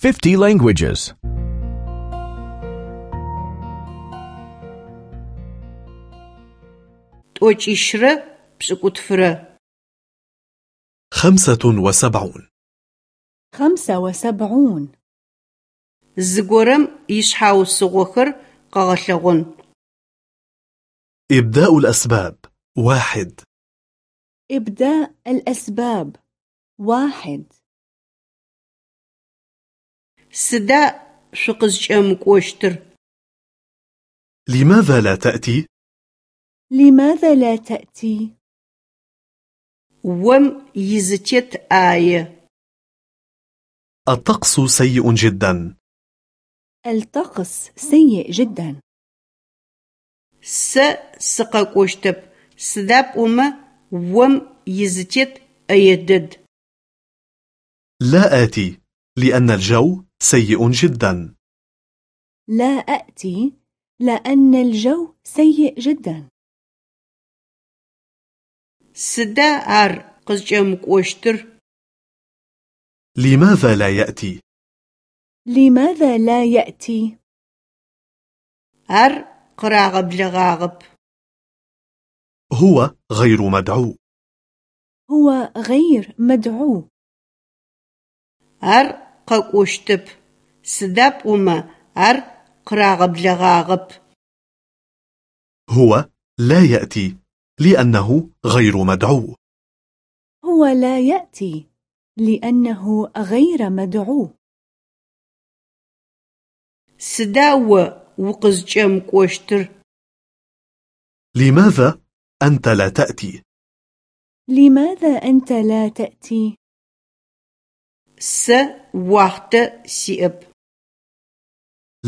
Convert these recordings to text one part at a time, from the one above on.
50 languages. 20 بسكوتفرة 75 75 زغورم يشحاو السغوخر قغلغون إبداء الأسباب واحد إبداء الأسباب واحد сыда шъукъызкӏэмыкӏощтыр لماذا لا تأتي؟ لماذا لا تأتي؟ ом изытет ӏае الطقس سيء جدا الطقس سيء جدا сэ сыкъэкӏощтэп сыда пӏомэ ом изытет ӏае дэд لا آتي لأن الجو سيء جدا لا أأتي لأن الجو سيء جدا سدا أر قزجمك وشتر. لماذا لا يأتي؟ لماذا لا يأتي؟ أر قراغب لغاغب هو غير مدعو هو غير مدعو أر къэкӏощтэп сыда пӏомэ ар къырагъэблэгъагъэп هو لا يأتي لأنه غير مدعو هو لا يأتي لأنه غير مدعو сыда о укъызкӏэмыкӏощтыр لماذا أنت لا تأتي؟ لماذا أنت لا تأتي؟ сэ уахътэ сиӏэп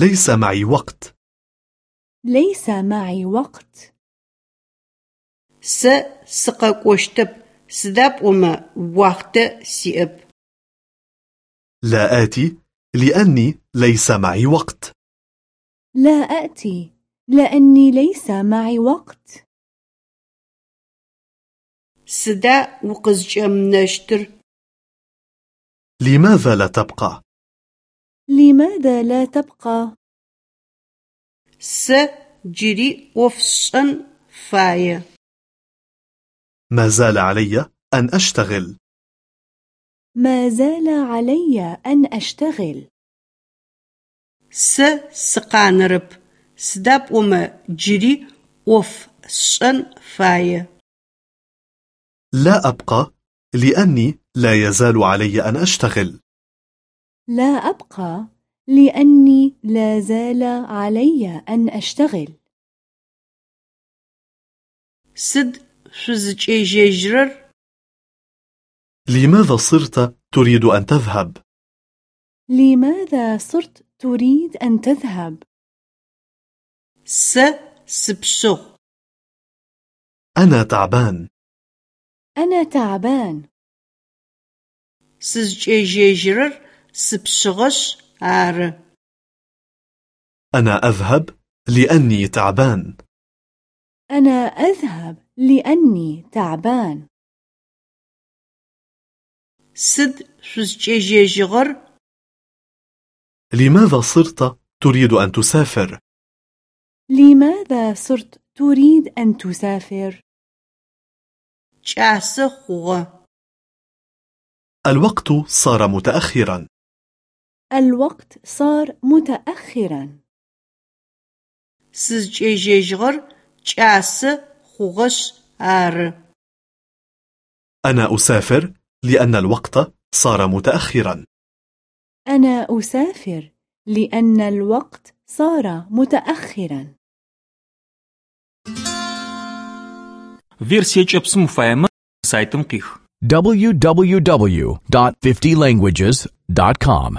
ليس معي وقت ليس معي وقت сэ сыкъэкӏощтэп сыда пӏомэ уахътэ сиӏэп لا آتي لأني ليس معي وقت لا أأتي لأني ليس معي وقت сыда укъызкӏэмынэщтыр لماذا لا تبقى؟ لماذا لا تبقى؟ س جري وفشن فاية ما زال علي أن أشتغل. ما زال علي أن أشتغل. س سقانرب سدب وما جري وفشن فاية لا أبقى لأني لا يزال علي أن أشتغل. لا أبقى لأني لا زال علي أن أشتغل. سد شزجيجيجرر؟ لماذا صرت تريد أن تذهب؟ لماذا صرت تريد أن تذهب؟ س سبشو أنا تعبان. أنا تعبان. сызкӏежьэжьырэр сыпшъыгъэшъ ары أنا أذهب لأني تعبان أنا أذهب لأني تعبان сыд шъузкӏежьэжьыгъэр لماذا صرت تريد أن تسافر؟ لماذا صرت تريد أن تسافر؟ кӏасэ хъугъэ الوقت صار متأخرا. الوقت صار متأخرا. سجيجيجغر جاس خوغش آر أنا أسافر لأن الوقت صار متأخرا. أنا أسافر لأن الوقت صار متأخرا. فيرسيج أبسم فايما سايتم قيخ www.50languages.com